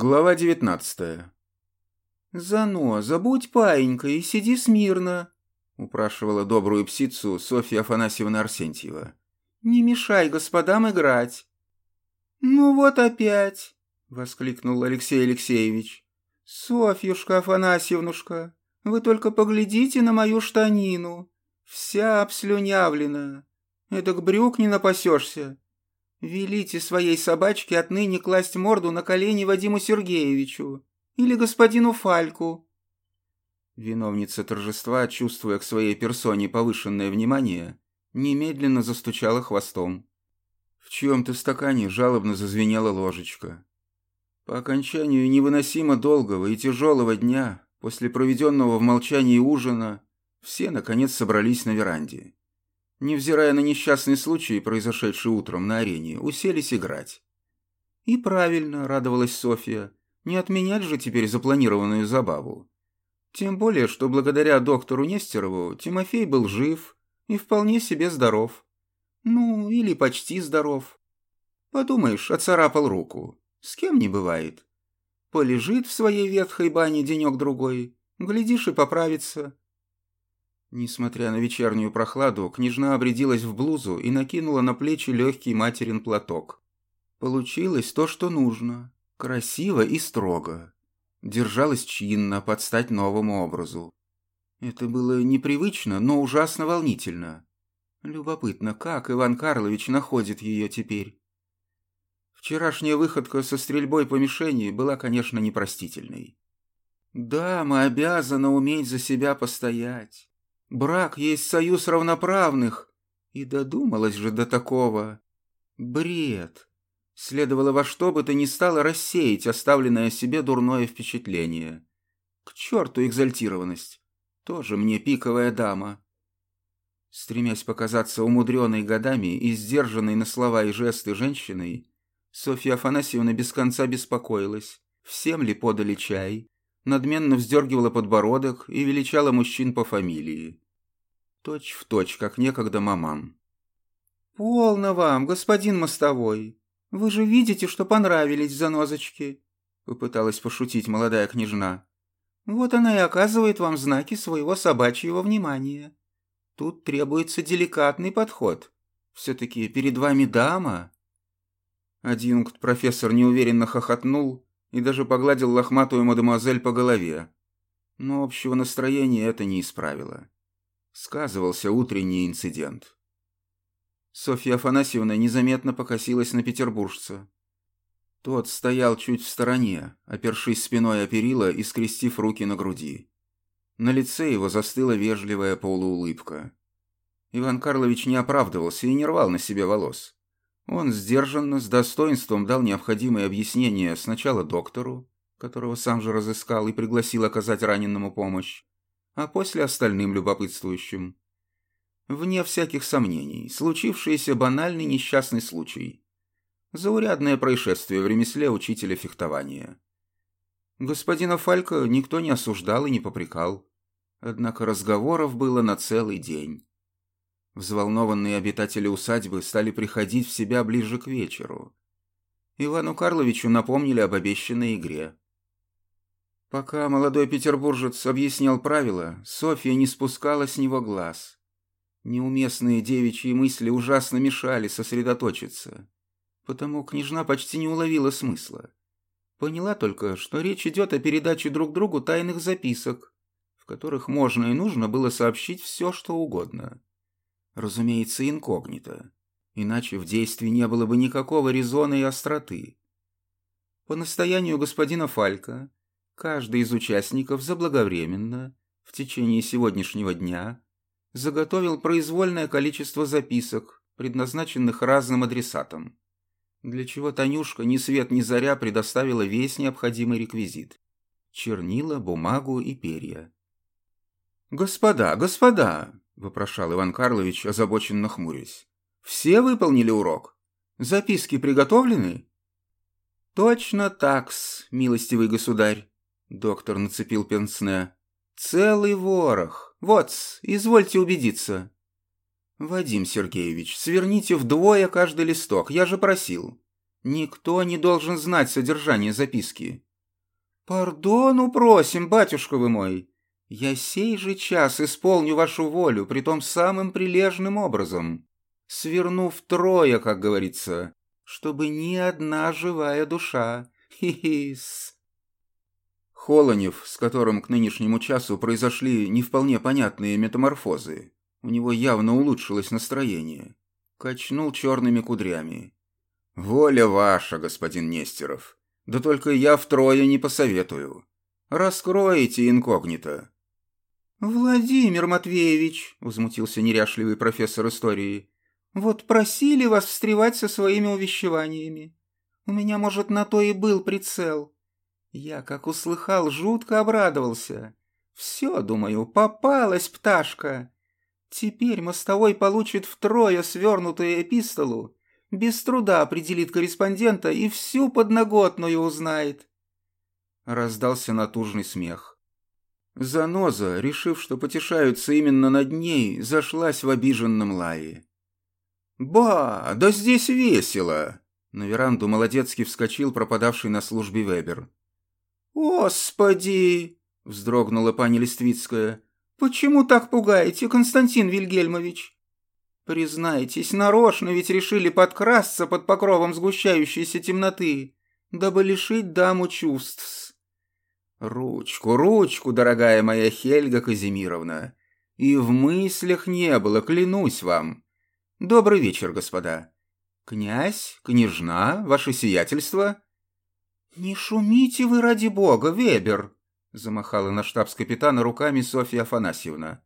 Глава девятнадцатая. «Зано, забудь паинька и сиди смирно», — упрашивала добрую псицу Софья Афанасьевна Арсентьева. «Не мешай господам играть». «Ну вот опять», — воскликнул Алексей Алексеевич. «Софьюшка Афанасьевнушка, вы только поглядите на мою штанину. Вся обслюнявлена. Эдак брюк не напасешься. Велите своей собачке отныне класть морду на колени Вадиму Сергеевичу или господину Фальку. Виновница торжества, чувствуя к своей персоне повышенное внимание, немедленно застучала хвостом. В чьем-то стакане жалобно зазвенела ложечка. По окончанию невыносимо долгого и тяжелого дня, после проведенного в молчании ужина, все, наконец, собрались на веранде невзирая на несчастный случай, произошедший утром на арене, уселись играть. И правильно, радовалась Софья, не отменять же теперь запланированную забаву. Тем более, что благодаря доктору Нестерову Тимофей был жив и вполне себе здоров. Ну, или почти здоров. Подумаешь, оцарапал руку. С кем не бывает. Полежит в своей ветхой бане денек-другой, глядишь и поправится. Несмотря на вечернюю прохладу, княжна обрядилась в блузу и накинула на плечи легкий материн платок. Получилось то, что нужно. Красиво и строго. Держалась чинно, под стать новому образу. Это было непривычно, но ужасно волнительно. Любопытно, как Иван Карлович находит ее теперь. Вчерашняя выходка со стрельбой по мишени была, конечно, непростительной. Да, мы обязаны уметь за себя постоять. Брак есть союз равноправных. И додумалась же до такого. Бред. Следовало во что бы то ни стало рассеять оставленное себе дурное впечатление. К черту экзальтированность. Тоже мне пиковая дама. Стремясь показаться умудренной годами и сдержанной на слова и жесты женщиной, Софья Афанасьевна без конца беспокоилась, всем ли подали чай, надменно вздергивала подбородок и величала мужчин по фамилии. Точь в точь, как некогда маман. «Полно вам, господин мостовой. Вы же видите, что понравились занозочки», — попыталась пошутить молодая княжна. «Вот она и оказывает вам знаки своего собачьего внимания. Тут требуется деликатный подход. Все-таки перед вами дама». Адъюнкт профессор неуверенно хохотнул, и даже погладил лохматую мадемуазель по голове. Но общего настроения это не исправило. Сказывался утренний инцидент. Софья Афанасьевна незаметно покосилась на петербуржца. Тот стоял чуть в стороне, опершись спиной о перила и скрестив руки на груди. На лице его застыла вежливая полуулыбка. Иван Карлович не оправдывался и не рвал на себе волос. Он сдержанно, с достоинством дал необходимые объяснения сначала доктору, которого сам же разыскал и пригласил оказать раненому помощь, а после остальным любопытствующим. Вне всяких сомнений, случившийся банальный несчастный случай. Заурядное происшествие в ремесле учителя фехтования. Господина Фалька никто не осуждал и не попрекал. Однако разговоров было на целый день. Взволнованные обитатели усадьбы стали приходить в себя ближе к вечеру. Ивану Карловичу напомнили об обещанной игре. Пока молодой петербуржец объяснял правила, Софья не спускала с него глаз. Неуместные девичьи мысли ужасно мешали сосредоточиться. Потому княжна почти не уловила смысла. Поняла только, что речь идет о передаче друг другу тайных записок, в которых можно и нужно было сообщить все, что угодно. Разумеется, инкогнито. Иначе в действии не было бы никакого резона и остроты. По настоянию господина Фалька, каждый из участников заблаговременно, в течение сегодняшнего дня, заготовил произвольное количество записок, предназначенных разным адресатам, для чего Танюшка ни свет ни заря предоставила весь необходимый реквизит – чернила, бумагу и перья. «Господа, господа!» Вопрошал Иван Карлович, озабоченно хмурясь. «Все выполнили урок? Записки приготовлены?» «Точно такс, милостивый государь», — доктор нацепил пенсне. «Целый ворох. Вот, извольте убедиться». «Вадим Сергеевич, сверните вдвое каждый листок, я же просил. Никто не должен знать содержание записки. «Пардону просим, батюшка вы мой. Я сей же час исполню вашу волю, притом самым прилежным образом, свернув трое, как говорится, чтобы ни одна живая душа. Хи-хис!» Холонев, с которым к нынешнему часу произошли не вполне понятные метаморфозы, у него явно улучшилось настроение, качнул черными кудрями. «Воля ваша, господин Нестеров, да только я втрое не посоветую. Раскройте инкогнито». «Владимир Матвеевич», — возмутился неряшливый профессор истории, «вот просили вас встревать со своими увещеваниями. У меня, может, на то и был прицел. Я, как услыхал, жутко обрадовался. Все, думаю, попалась пташка. Теперь мостовой получит втрое свернутую эпистолу, без труда определит корреспондента и всю подноготную узнает. Раздался натужный смех. Заноза, решив, что потешаются именно над ней, зашлась в обиженном лае. «Ба, да здесь весело!» На веранду молодецкий вскочил пропадавший на службе Вебер. «Господи!» — вздрогнула пани Листвицкая. «Почему так пугаете, Константин Вильгельмович? Признайтесь, нарочно ведь решили подкрасться под покровом сгущающейся темноты, дабы лишить даму чувств. Ручку, ручку, дорогая моя Хельга Казимировна. И в мыслях не было, клянусь вам. Добрый вечер, господа. Князь, княжна, ваше сиятельство — «Не шумите вы ради бога, Вебер!» — замахала на штабс-капитана руками Софья Афанасьевна.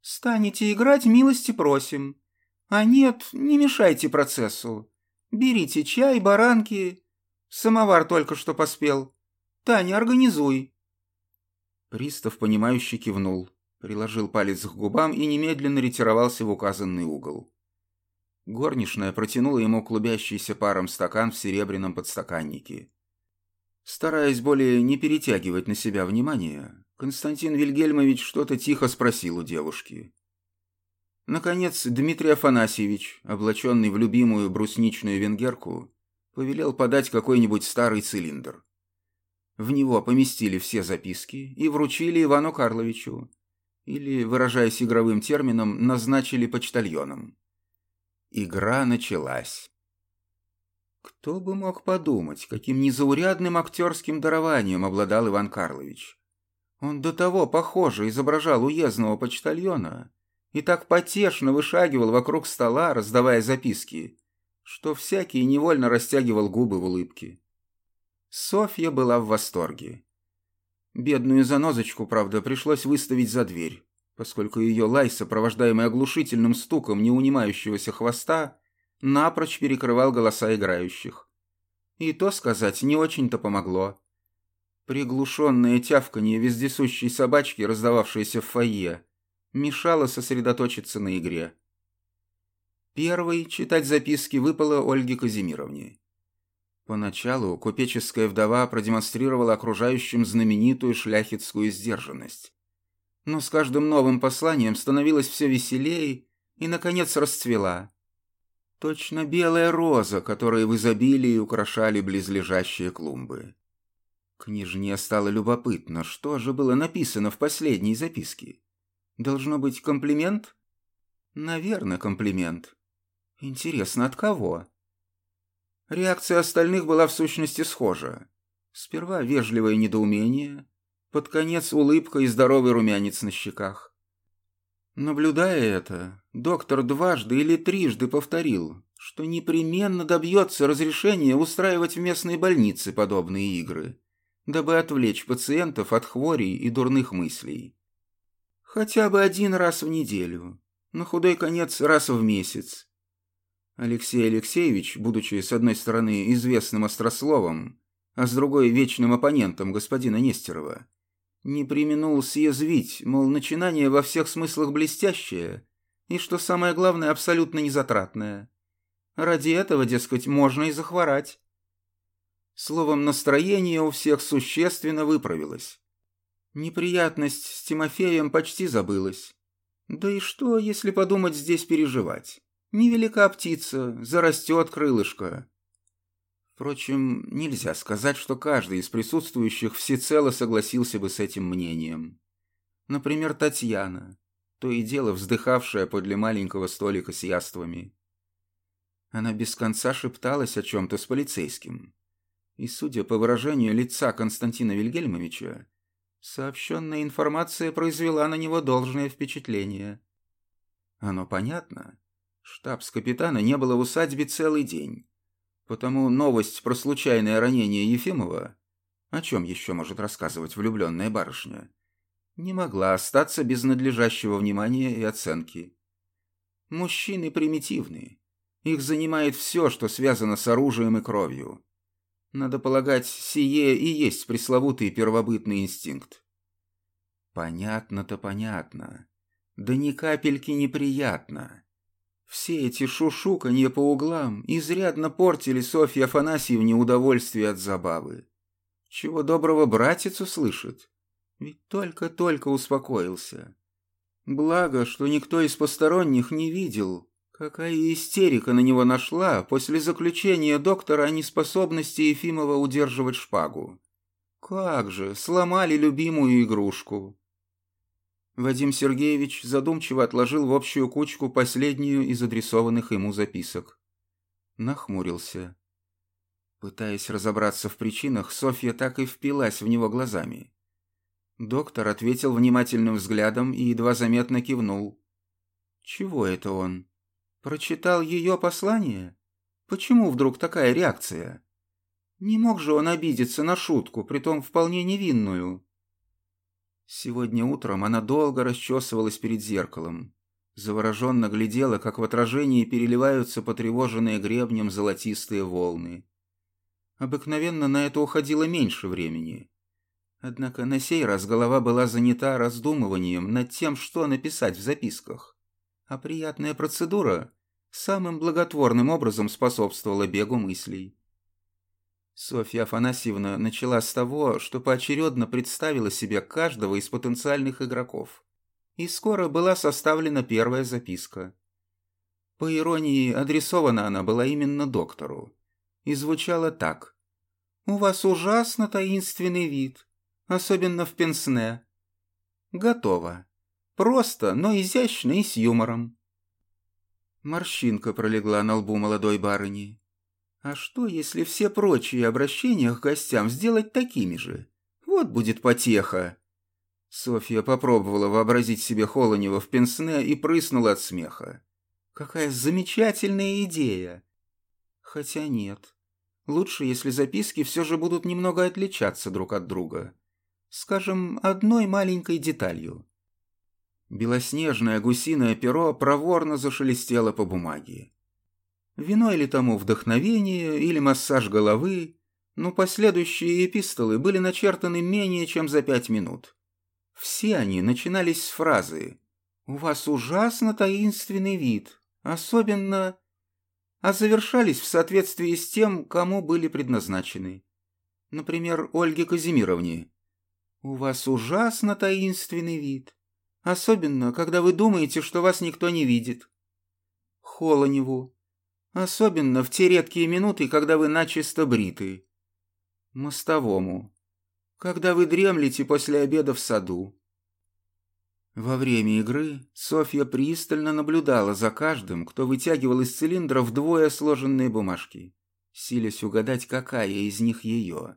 «Станете играть, милости просим. А нет, не мешайте процессу. Берите чай, баранки. Самовар только что поспел. Таня, организуй». Пристав, понимающе кивнул, приложил палец к губам и немедленно ретировался в указанный угол. Горничная протянула ему клубящийся паром стакан в серебряном подстаканнике. Стараясь более не перетягивать на себя внимание, Константин Вильгельмович что-то тихо спросил у девушки. Наконец, Дмитрий Афанасьевич, облаченный в любимую брусничную венгерку, повелел подать какой-нибудь старый цилиндр. В него поместили все записки и вручили Ивану Карловичу, или, выражаясь игровым термином, назначили почтальоном. Игра началась. Кто бы мог подумать, каким незаурядным актерским дарованием обладал Иван Карлович. Он до того, похоже, изображал уездного почтальона и так потешно вышагивал вокруг стола, раздавая записки, что всякий невольно растягивал губы в улыбке. Софья была в восторге. Бедную занозочку, правда, пришлось выставить за дверь, поскольку ее лай, сопровождаемый оглушительным стуком неунимающегося хвоста, напрочь перекрывал голоса играющих. И то сказать не очень-то помогло. Приглушенное тявканье вездесущей собачки, раздававшееся в фойе, мешало сосредоточиться на игре. Первой читать записки выпало Ольге Казимировне. Поначалу купеческая вдова продемонстрировала окружающим знаменитую шляхетскую сдержанность. Но с каждым новым посланием становилось все веселее и, наконец, расцвела. Точно белая роза, которой в изобилии украшали близлежащие клумбы. Княжне стало любопытно, что же было написано в последней записке. Должно быть комплимент? Наверное, комплимент. Интересно, от кого? Реакция остальных была в сущности схожа. Сперва вежливое недоумение, под конец улыбка и здоровый румянец на щеках. Наблюдая это, доктор дважды или трижды повторил, что непременно добьется разрешения устраивать в местной больнице подобные игры, дабы отвлечь пациентов от хворей и дурных мыслей. Хотя бы один раз в неделю, на худой конец раз в месяц. Алексей Алексеевич, будучи с одной стороны известным острословом, а с другой вечным оппонентом господина Нестерова, не применул съязвить, мол, начинание во всех смыслах блестящее, и, что самое главное, абсолютно незатратное. Ради этого, дескать, можно и захворать. Словом, настроение у всех существенно выправилось. Неприятность с Тимофеем почти забылась. Да и что, если подумать здесь переживать? Невелика птица, зарастет крылышко. Впрочем, нельзя сказать, что каждый из присутствующих всецело согласился бы с этим мнением. Например, Татьяна, то и дело вздыхавшая подле маленького столика с яствами. Она без конца шепталась о чем-то с полицейским. И, судя по выражению лица Константина Вильгельмовича, сообщенная информация произвела на него должное впечатление. Оно понятно. Штабс-капитана не было в усадьбе целый день. Потому новость про случайное ранение Ефимова, о чем еще может рассказывать влюбленная барышня, не могла остаться без надлежащего внимания и оценки. Мужчины примитивны. Их занимает все, что связано с оружием и кровью. Надо полагать, сие и есть пресловутый первобытный инстинкт. Понятно-то понятно. Да ни капельки неприятно. Все эти шушуканье по углам изрядно портили Софье Афанасьевне удовольствие от забавы. Чего доброго братец услышит. Ведь только-только успокоился. Благо, что никто из посторонних не видел, какая истерика на него нашла после заключения доктора о неспособности Ефимова удерживать шпагу. Как же, сломали любимую игрушку. Вадим Сергеевич задумчиво отложил в общую кучку последнюю из адресованных ему записок. Нахмурился. Пытаясь разобраться в причинах, Софья так и впилась в него глазами. Доктор ответил внимательным взглядом и едва заметно кивнул. «Чего это он? Прочитал ее послание? Почему вдруг такая реакция? Не мог же он обидеться на шутку, притом вполне невинную?» Сегодня утром она долго расчесывалась перед зеркалом. Завороженно глядела, как в отражении переливаются потревоженные гребнем золотистые волны. Обыкновенно на это уходило меньше времени. Однако на сей раз голова была занята раздумыванием над тем, что написать в записках. А приятная процедура самым благотворным образом способствовала бегу мыслей. Софья Афанасьевна начала с того, что поочередно представила себе каждого из потенциальных игроков. И скоро была составлена первая записка. По иронии, адресована она была именно доктору. И звучала так. «У вас ужасно таинственный вид, особенно в пенсне. Готово. Просто, но изящно и с юмором». Морщинка пролегла на лбу молодой барыни. А что, если все прочие обращения к гостям сделать такими же? Вот будет потеха. Софья попробовала вообразить себе Холонева в пенсне и прыснула от смеха. Какая замечательная идея! Хотя нет. Лучше, если записки все же будут немного отличаться друг от друга. Скажем, одной маленькой деталью. Белоснежное гусиное перо проворно зашелестело по бумаге. Виной ли тому вдохновение или массаж головы, но последующие эпистолы были начертаны менее чем за пять минут. Все они начинались с фразы «У вас ужасно таинственный вид, особенно...» а завершались в соответствии с тем, кому были предназначены. Например, Ольге Казимировне. «У вас ужасно таинственный вид, особенно, когда вы думаете, что вас никто не видит». Холоневу. Особенно в те редкие минуты, когда вы начисто бриты. Мостовому. Когда вы дремлете после обеда в саду. Во время игры Софья пристально наблюдала за каждым, кто вытягивал из цилиндра вдвое сложенные бумажки, силясь угадать, какая из них ее.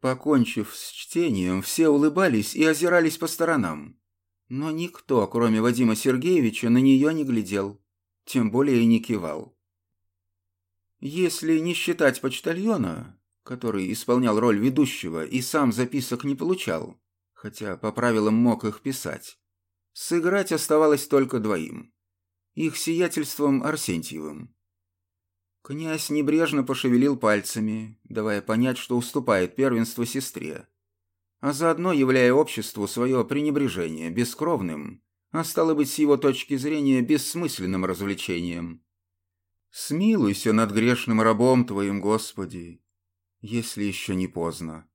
Покончив с чтением, все улыбались и озирались по сторонам. Но никто, кроме Вадима Сергеевича, на нее не глядел, тем более и не кивал. Если не считать почтальона, который исполнял роль ведущего и сам записок не получал, хотя по правилам мог их писать, сыграть оставалось только двоим. Их сиятельством Арсентьевым. Князь небрежно пошевелил пальцами, давая понять, что уступает первенство сестре, а заодно являя обществу свое пренебрежение бескровным, а стало быть, с его точки зрения, бессмысленным развлечением. Смилуйся над грешным рабом твоим, Господи, если еще не поздно.